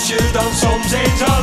Als je dan soms eens alleen